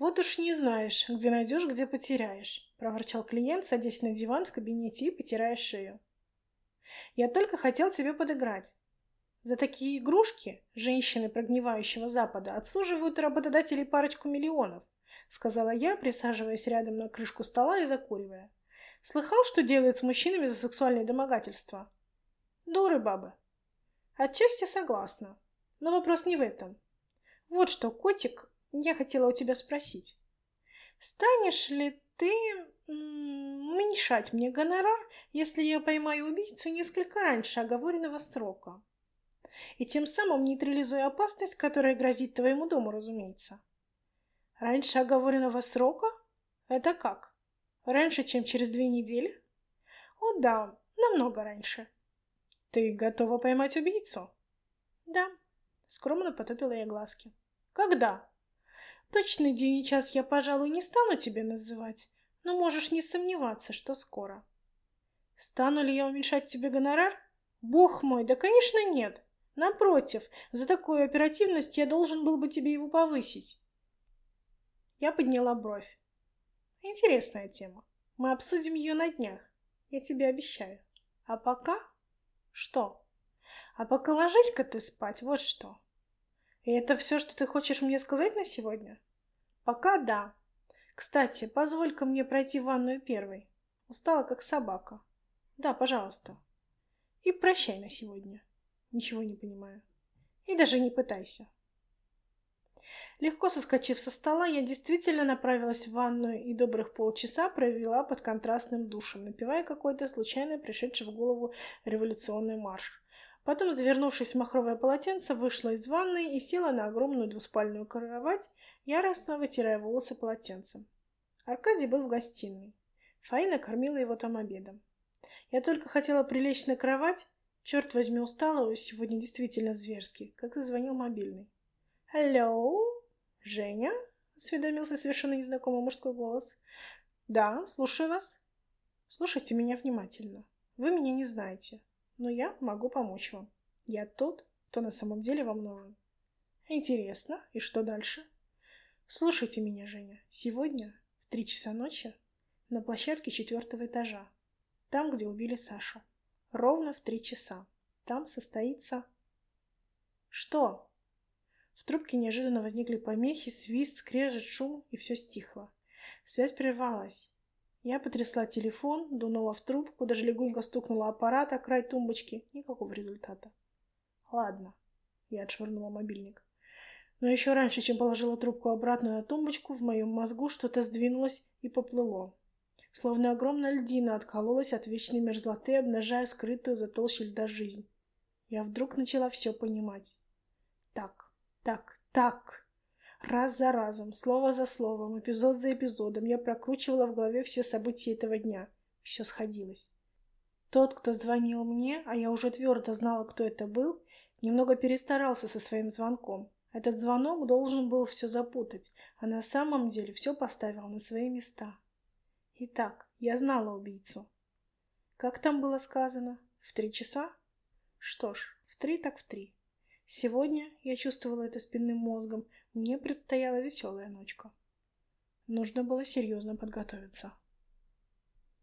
«Вот уж не знаешь, где найдешь, где потеряешь», — проворчал клиент, садясь на диван в кабинете и потирая шею. «Я только хотел тебе подыграть. За такие игрушки женщины прогнивающего Запада отсуживают у работодателей парочку миллионов», — сказала я, присаживаясь рядом на крышку стола и закуривая. «Слыхал, что делают с мужчинами за сексуальные домогательства?» «Дуры бабы». «Отчасти согласна. Но вопрос не в этом. Вот что, котик, я хотела у тебя спросить. Станешь ли ты уменьшать мне гонорар, если я поймаю убийцу несколько раньше оговоренного срока? И тем самым нейтрализуя опасность, которая грозит твоему дому, разумеется. Раньше оговоренного срока? Это как? Раньше, чем через две недели? О да, намного раньше. Ты готова поймать убийцу? Да. Скромно потупила я глазки. Когда? Точный день и час я, пожалуй, не стану тебе называть, но можешь не сомневаться, что скоро. Стану ли я уменьшать тебе гонорар? Бог мой, да, конечно, нет. Напротив, за такую оперативность я должен был бы тебе его повысить. Я подняла бровь. Интересная тема. Мы обсудим ее на днях. Я тебе обещаю. А пока... Что? А пока ложись-ка ты спать, вот что. И это все, что ты хочешь мне сказать на сегодня? Пока да. Кстати, позволь-ка мне пройти в ванную первой. Устала, как собака. Да, пожалуйста. И прощай на сегодня. Ничего не понимаю. И даже не пытайся. Легко соскочив со стола, я действительно направилась в ванную и добрых полчаса провела под контрастным душем, напевая какой-то случайно пришедший в голову революционный марш. Потом, завернувшись в махровое полотенце, вышла из ванной и села на огромную двуспальную кровать, яростно вытирая волосы полотенцем. Аркадий был в гостиной. Фаина кормила его там обедом. Я только хотела прилечь на кровать, черт возьми, устала сегодня действительно зверски, как зазвонил мобильный. «Алло, Женя?» — осведомился совершенно незнакомый мужской голос. «Да, слушаю вас». «Слушайте меня внимательно. Вы меня не знаете но я могу помочь вам. Я тот, кто на самом деле вам нужен. Интересно, и что дальше? Слушайте меня, Женя. Сегодня в три часа ночи на площадке четвертого этажа, там, где убили Сашу. Ровно в три часа. Там состоится... Что? В трубке неожиданно возникли помехи, свист, скрежет, шум, и все стихло. Связь прервалась. Я потрясла телефон, дунула в трубку, даже легонько стукнула аппарат о край тумбочки. Никакого результата. Ладно. Я отшвырнула мобильник. Но еще раньше, чем положила трубку обратно на тумбочку, в моем мозгу что-то сдвинулось и поплыло. Словно огромная льдина откололась от вечной мерзлоты, обнажая скрытую за толщей льда жизнь. Я вдруг начала все понимать. Так, так, так. Раз за разом, слово за словом, эпизод за эпизодом я прокручивала в голове все события этого дня. Все сходилось. Тот, кто звонил мне, а я уже твердо знала, кто это был, немного перестарался со своим звонком. Этот звонок должен был все запутать, а на самом деле все поставил на свои места. Итак, я знала убийцу. Как там было сказано? В три часа? Что ж, в три так в три. Сегодня я чувствовала это спинным мозгом, мне предстояла веселая ночка. Нужно было серьезно подготовиться.